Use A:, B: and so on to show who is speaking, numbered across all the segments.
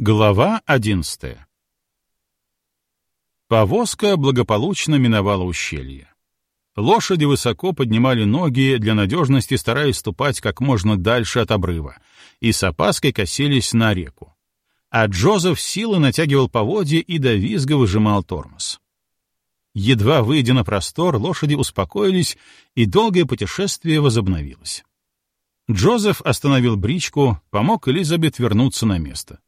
A: Глава одиннадцатая Повозка благополучно миновала ущелье. Лошади высоко поднимали ноги, для надежности стараясь ступать как можно дальше от обрыва, и с опаской косились на реку. А Джозеф силы натягивал поводья и до визга выжимал тормоз. Едва выйдя на простор, лошади успокоились, и долгое путешествие возобновилось. Джозеф остановил бричку, помог Элизабет вернуться на место.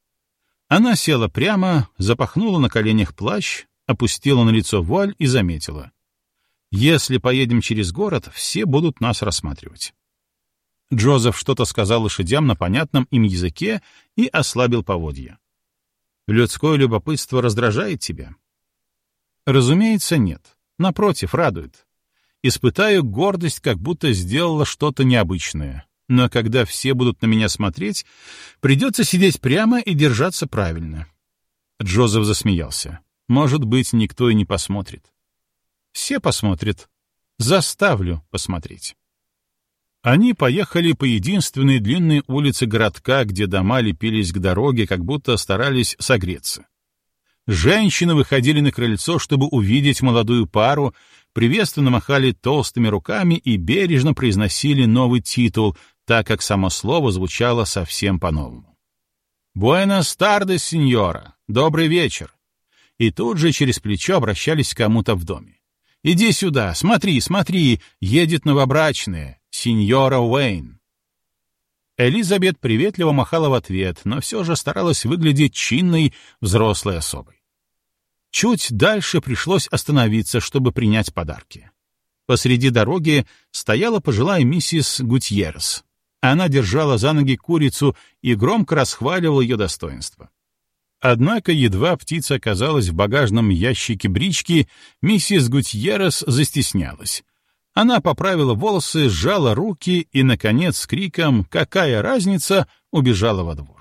A: Она села прямо, запахнула на коленях плащ, опустила на лицо вуаль и заметила. «Если поедем через город, все будут нас рассматривать». Джозеф что-то сказал лошадям на понятном им языке и ослабил поводья. «Людское любопытство раздражает тебя?» «Разумеется, нет. Напротив, радует. Испытаю гордость, как будто сделала что-то необычное но когда все будут на меня смотреть, придется сидеть прямо и держаться правильно. Джозеф засмеялся. Может быть, никто и не посмотрит. Все посмотрят. Заставлю посмотреть. Они поехали по единственной длинной улице городка, где дома лепились к дороге, как будто старались согреться. Женщины выходили на крыльцо, чтобы увидеть молодую пару, приветственно махали толстыми руками и бережно произносили новый титул, так как само слово звучало совсем по-новому. «Буэнос тардес, сеньора! Добрый вечер!» И тут же через плечо обращались к кому-то в доме. «Иди сюда, смотри, смотри, едет новобрачная, сеньора Уэйн!» Элизабет приветливо махала в ответ, но все же старалась выглядеть чинной взрослой особой. Чуть дальше пришлось остановиться, чтобы принять подарки. Посреди дороги стояла пожилая миссис Гутьерс, она держала за ноги курицу и громко расхваливала ее достоинство. Однако едва птица оказалась в багажном ящике брички, миссис Гутьеррес застеснялась. Она поправила волосы, сжала руки и, наконец, с криком «Какая разница!» убежала во двор.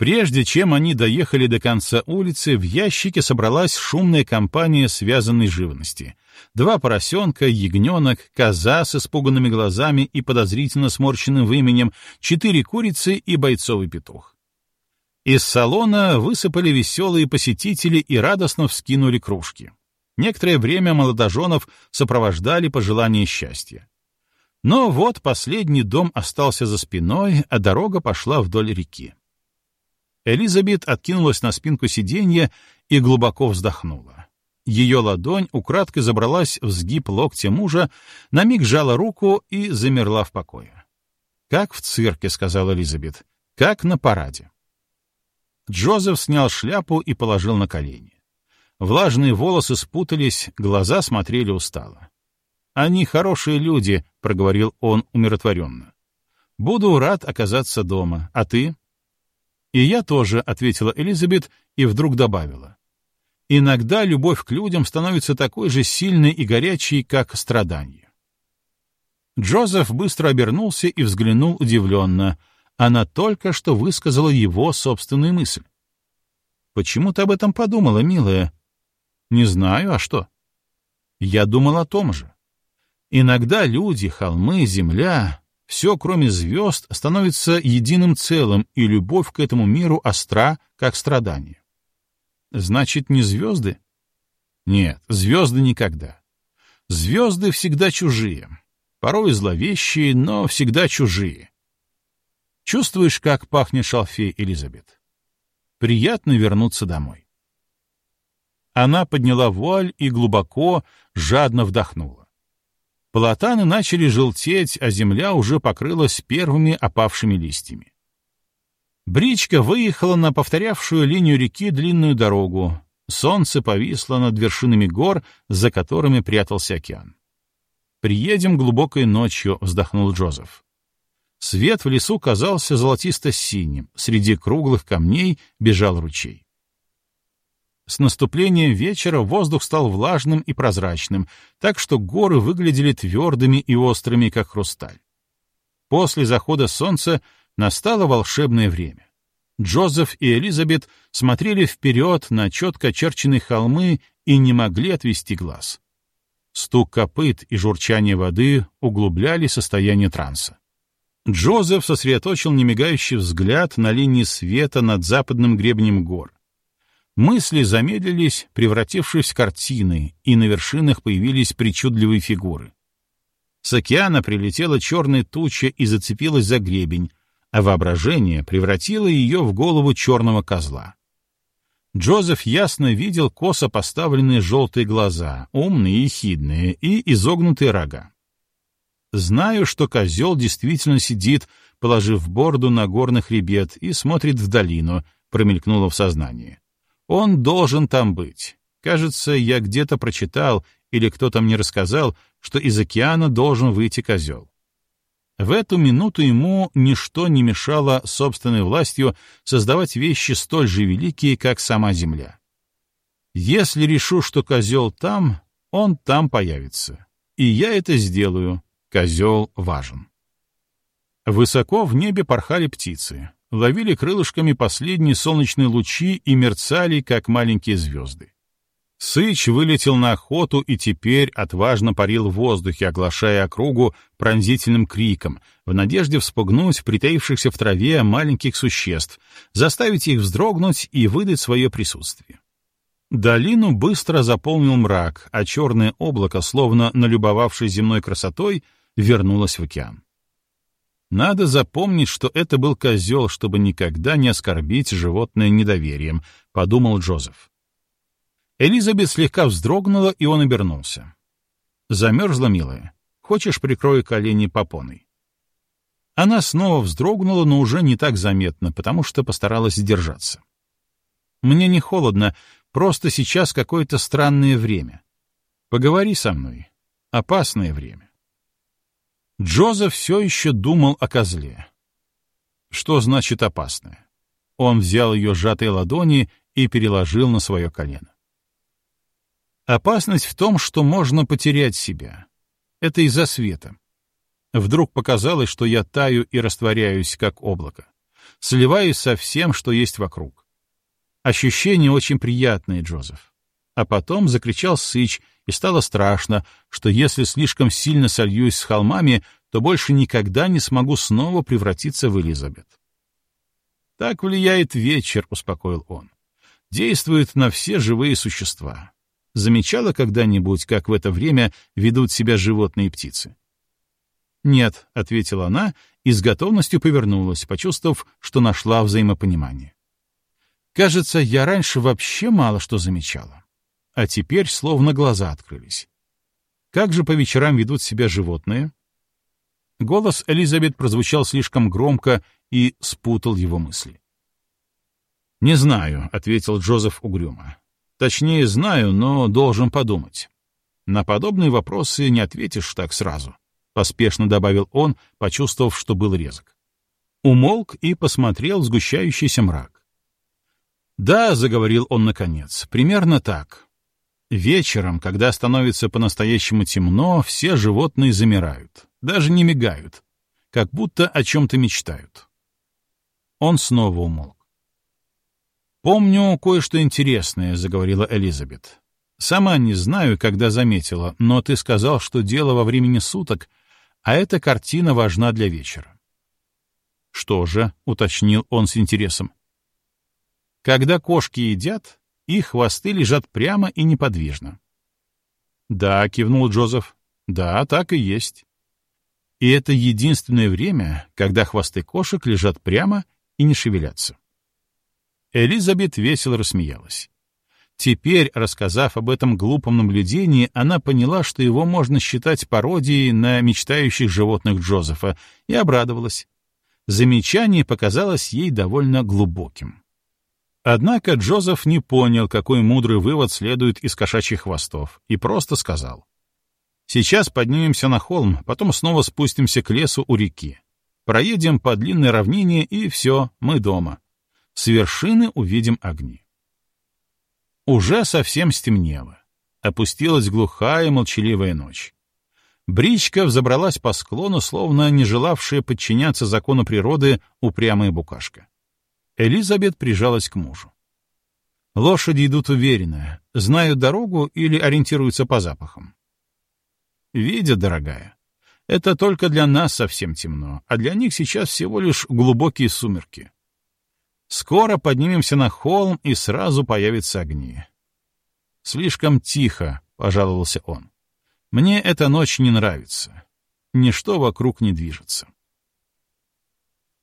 A: Прежде чем они доехали до конца улицы, в ящике собралась шумная компания связанной живности. Два поросенка, ягненок, коза с испуганными глазами и подозрительно сморщенным выменем, четыре курицы и бойцовый петух. Из салона высыпали веселые посетители и радостно вскинули кружки. Некоторое время молодоженов сопровождали пожелания счастья. Но вот последний дом остался за спиной, а дорога пошла вдоль реки. Элизабет откинулась на спинку сиденья и глубоко вздохнула. Ее ладонь украдкой забралась в сгиб локтя мужа, на миг сжала руку и замерла в покое. «Как в цирке», — сказала Элизабет, — «как на параде». Джозеф снял шляпу и положил на колени. Влажные волосы спутались, глаза смотрели устало. «Они хорошие люди», — проговорил он умиротворенно. «Буду рад оказаться дома. А ты?» «И я тоже», — ответила Элизабет и вдруг добавила. «Иногда любовь к людям становится такой же сильной и горячей, как страдание». Джозеф быстро обернулся и взглянул удивленно. Она только что высказала его собственную мысль. «Почему ты об этом подумала, милая?» «Не знаю, а что?» «Я думал о том же. Иногда люди, холмы, земля все, кроме звезд, становится единым целым, и любовь к этому миру остра, как страдание. Значит, не звезды? Нет, звезды никогда. Звезды всегда чужие. Порой зловещие, но всегда чужие. Чувствуешь, как пахнет шалфей, Элизабет? Приятно вернуться домой. Она подняла вуаль и глубоко, жадно вдохнула. Платаны начали желтеть, а земля уже покрылась первыми опавшими листьями. Бричка выехала на повторявшую линию реки длинную дорогу. Солнце повисло над вершинами гор, за которыми прятался океан. «Приедем глубокой ночью», — вздохнул Джозеф. Свет в лесу казался золотисто-синим, среди круглых камней бежал ручей. С наступлением вечера воздух стал влажным и прозрачным, так что горы выглядели твердыми и острыми, как хрусталь. После захода солнца настало волшебное время. Джозеф и Элизабет смотрели вперед на четко очерченные холмы и не могли отвести глаз. Стук копыт и журчание воды углубляли состояние транса. Джозеф сосредоточил немигающий взгляд на линии света над западным гребнем гор. Мысли замедлились, превратившись в картины, и на вершинах появились причудливые фигуры. С океана прилетела черная туча и зацепилась за гребень, а воображение превратило ее в голову черного козла. Джозеф ясно видел косо поставленные желтые глаза, умные и хидные, и изогнутые рога. Знаю, что козел действительно сидит, положив борду на горный хребет и смотрит в долину, промелькнуло в сознании. Он должен там быть. Кажется, я где-то прочитал, или кто-то мне рассказал, что из океана должен выйти козел. В эту минуту ему ничто не мешало собственной властью создавать вещи столь же великие, как сама земля. Если решу, что козел там, он там появится. И я это сделаю. Козел важен. Высоко в небе порхали птицы, ловили крылышками последние солнечные лучи и мерцали, как маленькие звезды. Сыч вылетел на охоту и теперь отважно парил в воздухе, оглашая округу пронзительным криком, в надежде вспугнуть притаившихся в траве маленьких существ, заставить их вздрогнуть и выдать свое присутствие. Долину быстро заполнил мрак, а черное облако, словно налюбовавшись земной красотой, вернулось в океан. Надо запомнить, что это был козел, чтобы никогда не оскорбить животное недоверием, — подумал Джозеф. Элизабет слегка вздрогнула, и он обернулся. «Замерзла, милая? Хочешь, прикрою колени попоной?» Она снова вздрогнула, но уже не так заметно, потому что постаралась держаться. «Мне не холодно, просто сейчас какое-то странное время. Поговори со мной. Опасное время». Джозеф все еще думал о козле. Что значит опасное? Он взял ее сжатые ладони и переложил на свое колено. Опасность в том, что можно потерять себя. Это из-за света. Вдруг показалось, что я таю и растворяюсь, как облако. Сливаюсь со всем, что есть вокруг. Ощущение очень приятное, Джозеф. А потом закричал Сыч, и стало страшно, что если слишком сильно сольюсь с холмами, то больше никогда не смогу снова превратиться в Элизабет. Так влияет вечер, успокоил он. Действует на все живые существа. Замечала когда-нибудь, как в это время ведут себя животные и птицы? «Нет», — ответила она и с готовностью повернулась, почувствовав, что нашла взаимопонимание. «Кажется, я раньше вообще мало что замечала. А теперь словно глаза открылись. Как же по вечерам ведут себя животные?» Голос Элизабет прозвучал слишком громко и спутал его мысли. «Не знаю», — ответил Джозеф угрюмо. Точнее, знаю, но должен подумать. На подобные вопросы не ответишь так сразу, — поспешно добавил он, почувствовав, что был резок. Умолк и посмотрел в сгущающийся мрак. «Да», — заговорил он наконец, — «примерно так. Вечером, когда становится по-настоящему темно, все животные замирают, даже не мигают, как будто о чем-то мечтают». Он снова умолк. «Помню кое-что интересное», — заговорила Элизабет. «Сама не знаю, когда заметила, но ты сказал, что дело во времени суток, а эта картина важна для вечера». «Что же?» — уточнил он с интересом. «Когда кошки едят, их хвосты лежат прямо и неподвижно». «Да», — кивнул Джозеф, — «да, так и есть». И это единственное время, когда хвосты кошек лежат прямо и не шевелятся. Элизабет весело рассмеялась. Теперь, рассказав об этом глупом наблюдении, она поняла, что его можно считать пародией на мечтающих животных Джозефа, и обрадовалась. Замечание показалось ей довольно глубоким. Однако Джозеф не понял, какой мудрый вывод следует из кошачьих хвостов, и просто сказал. «Сейчас поднимемся на холм, потом снова спустимся к лесу у реки. Проедем по длинной равнине, и все, мы дома. С вершины увидим огни. Уже совсем стемнело. Опустилась глухая молчаливая ночь. Бричка взобралась по склону, словно не желавшая подчиняться закону природы упрямая букашка. Элизабет прижалась к мужу. Лошади идут уверенно, знают дорогу или ориентируются по запахам. Видят, дорогая. Это только для нас совсем темно, а для них сейчас всего лишь глубокие сумерки. Скоро поднимемся на холм, и сразу появятся огни. Слишком тихо, — пожаловался он. Мне эта ночь не нравится. Ничто вокруг не движется.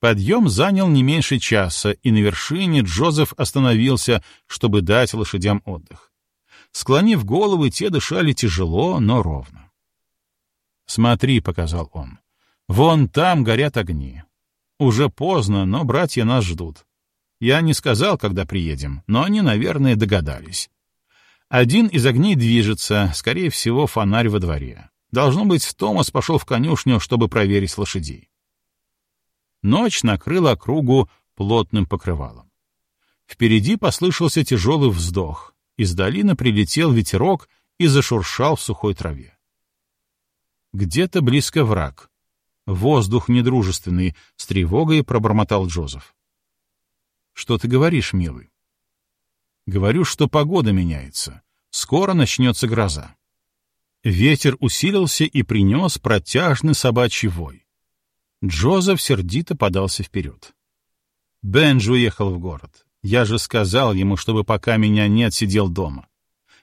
A: Подъем занял не меньше часа, и на вершине Джозеф остановился, чтобы дать лошадям отдых. Склонив головы, те дышали тяжело, но ровно. «Смотри», — показал он, — «вон там горят огни. Уже поздно, но братья нас ждут. Я не сказал, когда приедем, но они, наверное, догадались. Один из огней движется, скорее всего, фонарь во дворе. Должно быть, Томас пошел в конюшню, чтобы проверить лошадей. Ночь накрыла округу плотным покрывалом. Впереди послышался тяжелый вздох. Из долины прилетел ветерок и зашуршал в сухой траве. Где-то близко враг. Воздух недружественный, с тревогой пробормотал Джозеф. «Что ты говоришь, милый?» «Говорю, что погода меняется. Скоро начнется гроза». Ветер усилился и принес протяжный собачий вой. Джозеф сердито подался вперед. Бенджи уехал в город. Я же сказал ему, чтобы пока меня нет, сидел дома.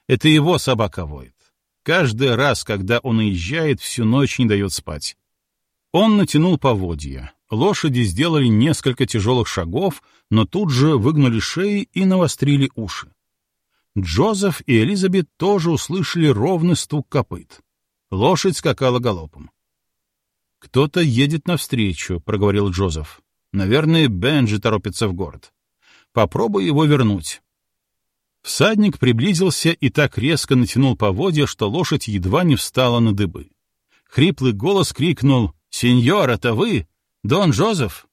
A: Это его собака воет. Каждый раз, когда он уезжает, всю ночь не дает спать. Он натянул поводья. Лошади сделали несколько тяжелых шагов, но тут же выгнули шеи и навострили уши. Джозеф и Элизабет тоже услышали ровный стук копыт. Лошадь скакала галопом. «Кто-то едет навстречу», — проговорил Джозеф. «Наверное, Бенджи торопится в город. Попробуй его вернуть». Всадник приблизился и так резко натянул поводья, что лошадь едва не встала на дыбы. Хриплый голос крикнул «Сеньор, это вы? Дон Джозеф?»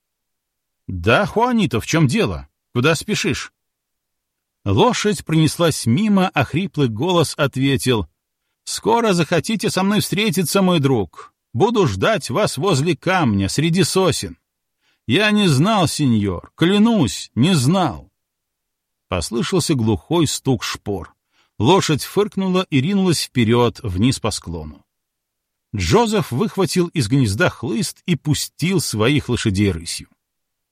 A: «Да, Хуанито, в чем дело? Куда спешишь?» Лошадь пронеслась мимо, а хриплый голос ответил «Скоро захотите со мной встретиться, мой друг. Буду ждать вас возле камня, среди сосен. Я не знал, сеньор, клянусь, не знал. Послышался глухой стук шпор. Лошадь фыркнула и ринулась вперед, вниз по склону. Джозеф выхватил из гнезда хлыст и пустил своих лошадей рысью.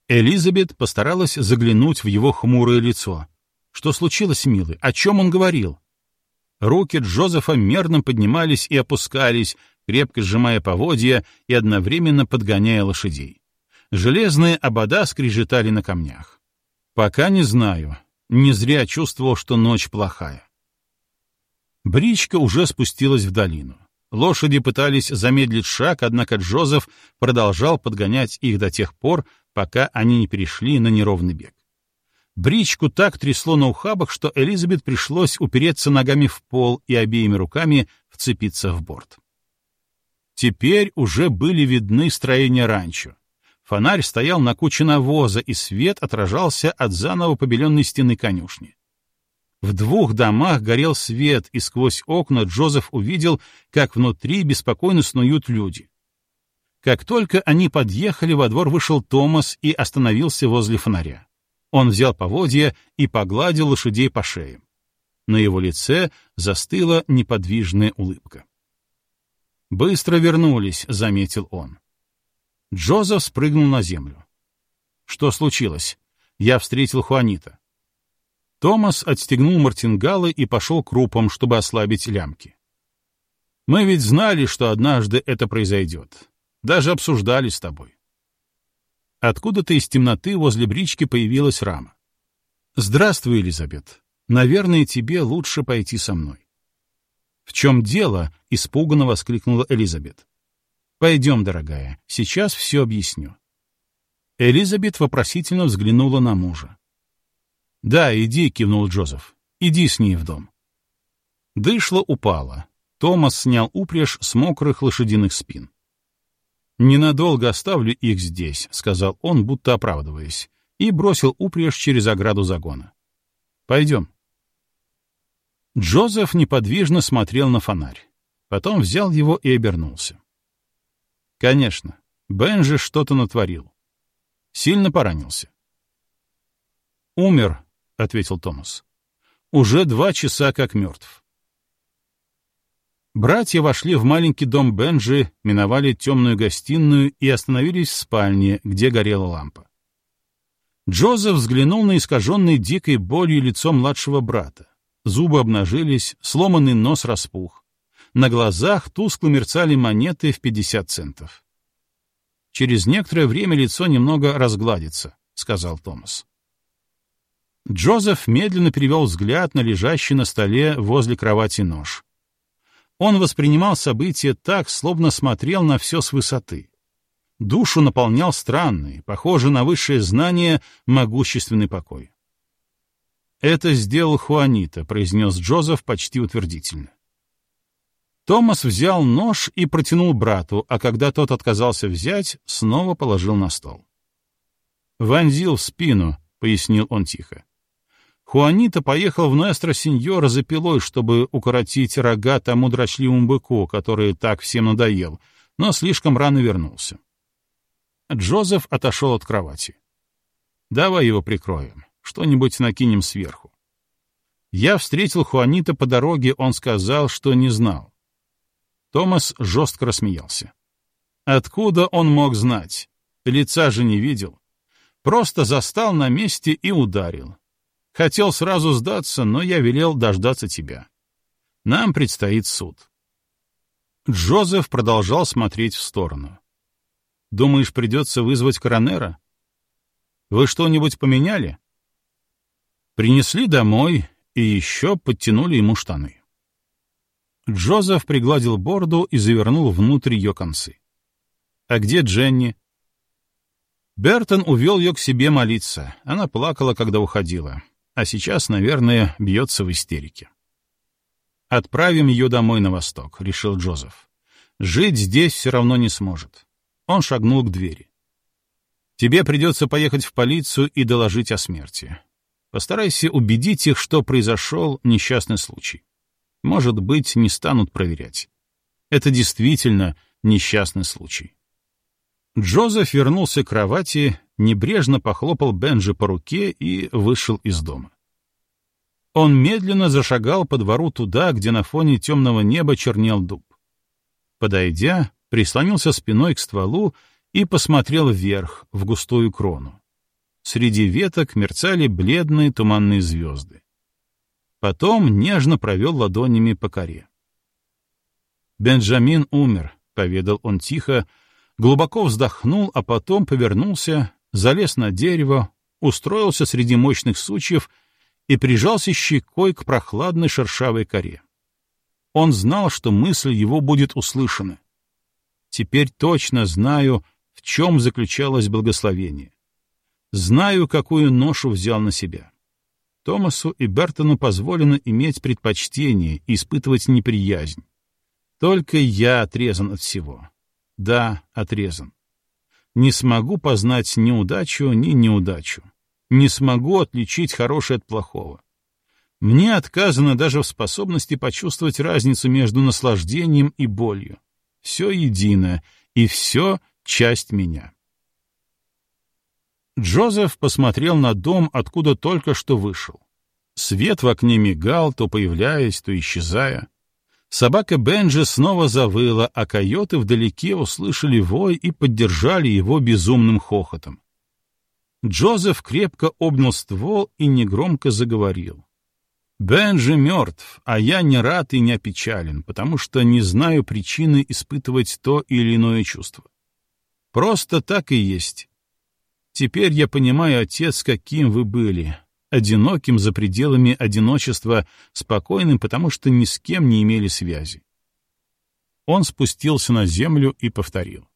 A: Элизабет постаралась заглянуть в его хмурое лицо. Что случилось, милый? О чем он говорил? Руки Джозефа мерно поднимались и опускались, крепко сжимая поводья и одновременно подгоняя лошадей. Железные обода скрежетали на камнях. Пока не знаю. Не зря чувствовал, что ночь плохая. Бричка уже спустилась в долину. Лошади пытались замедлить шаг, однако Джозеф продолжал подгонять их до тех пор, пока они не перешли на неровный бег. Бричку так трясло на ухабах, что Элизабет пришлось упереться ногами в пол и обеими руками вцепиться в борт. Теперь уже были видны строения ранчо. Фонарь стоял на куче навоза, и свет отражался от заново побеленной стены конюшни. В двух домах горел свет, и сквозь окна Джозеф увидел, как внутри беспокойно снуют люди. Как только они подъехали, во двор вышел Томас и остановился возле фонаря. Он взял поводья и погладил лошадей по шеям. На его лице застыла неподвижная улыбка. «Быстро вернулись», — заметил он. Джозеф спрыгнул на землю. «Что случилось?» Я встретил Хуанита. Томас отстегнул мартингалы и пошел крупом, чтобы ослабить лямки. «Мы ведь знали, что однажды это произойдет. Даже обсуждали с тобой». Откуда-то из темноты возле брички появилась рама. «Здравствуй, Элизабет. Наверное, тебе лучше пойти со мной». «В чем дело?» — испуганно воскликнула Элизабет. «Пойдем, дорогая, сейчас все объясню». Элизабет вопросительно взглянула на мужа. «Да, иди», — кивнул Джозеф. «Иди с ней в дом». Дышло упало. Томас снял упряжь с мокрых лошадиных спин. «Ненадолго оставлю их здесь», — сказал он, будто оправдываясь, и бросил упряжь через ограду загона. «Пойдем». Джозеф неподвижно смотрел на фонарь. Потом взял его и обернулся. Конечно, Бенжи что-то натворил. Сильно поранился. «Умер», — ответил Томас. «Уже два часа как мертв». Братья вошли в маленький дом Бенджи, миновали темную гостиную и остановились в спальне, где горела лампа. Джозеф взглянул на искаженный дикой болью лицо младшего брата. Зубы обнажились, сломанный нос распух. На глазах тускло мерцали монеты в 50 центов. «Через некоторое время лицо немного разгладится», — сказал Томас. Джозеф медленно перевел взгляд на лежащий на столе возле кровати нож. Он воспринимал события так, словно смотрел на все с высоты. Душу наполнял странный, похожий на высшее знание, могущественный покой. «Это сделал Хуанита», — произнес Джозеф почти утвердительно. Томас взял нож и протянул брату, а когда тот отказался взять, снова положил на стол. «Вонзил в спину», — пояснил он тихо. Хуанита поехал в Нестро Синьора за пилой, чтобы укоротить рога тому дрочливому быку, который так всем надоел, но слишком рано вернулся. Джозеф отошел от кровати. «Давай его прикроем, что-нибудь накинем сверху». Я встретил Хуанита по дороге, он сказал, что не знал. Томас жестко рассмеялся. Откуда он мог знать? Лица же не видел. Просто застал на месте и ударил. Хотел сразу сдаться, но я велел дождаться тебя. Нам предстоит суд. Джозеф продолжал смотреть в сторону. Думаешь, придется вызвать коронера? Вы что-нибудь поменяли? Принесли домой и еще подтянули ему штаны. Джозеф пригладил бороду и завернул внутрь ее концы. «А где Дженни?» Бертон увел ее к себе молиться. Она плакала, когда уходила а сейчас, наверное, бьется в истерике. «Отправим ее домой на восток», — решил Джозеф. «Жить здесь все равно не сможет». Он шагнул к двери. «Тебе придется поехать в полицию и доложить о смерти. Постарайся убедить их, что произошел несчастный случай. Может быть, не станут проверять. Это действительно несчастный случай». Джозеф вернулся к кровати, небрежно похлопал Бенджи по руке и вышел из дома. Он медленно зашагал по двору туда, где на фоне темного неба чернел дуб. Подойдя, прислонился спиной к стволу и посмотрел вверх, в густую крону. Среди веток мерцали бледные туманные звезды. Потом нежно провел ладонями по коре. «Бенджамин умер», — поведал он тихо, глубоко вздохнул, а потом повернулся, залез на дерево, устроился среди мощных сучьев и прижался щекой к прохладной шершавой коре. Он знал, что мысль его будет услышана. Теперь точно знаю, в чем заключалось благословение. Знаю, какую ношу взял на себя. Томасу и Бертону позволено иметь предпочтение и испытывать неприязнь. Только я отрезан от всего. Да, отрезан не смогу познать ни удачу, ни неудачу. Не смогу отличить хорошее от плохого. Мне отказано даже в способности почувствовать разницу между наслаждением и болью. Все едино, и все — часть меня. Джозеф посмотрел на дом, откуда только что вышел. Свет в окне мигал, то появляясь, то исчезая. Собака Бенджи снова завыла, а койоты вдалеке услышали вой и поддержали его безумным хохотом. Джозеф крепко обнял ствол и негромко заговорил. «Бенджи мертв, а я не рад и не опечален, потому что не знаю причины испытывать то или иное чувство. Просто так и есть. Теперь я понимаю, отец, каким вы были, одиноким за пределами одиночества, спокойным, потому что ни с кем не имели связи. Он спустился на землю и повторил.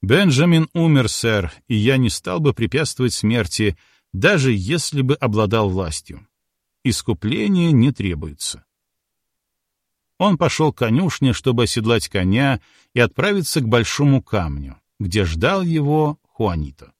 A: «Бенджамин умер, сэр, и я не стал бы препятствовать смерти, даже если бы обладал властью. Искупление не требуется». Он пошел к конюшне, чтобы оседлать коня и отправиться к большому камню, где ждал его Хуанито.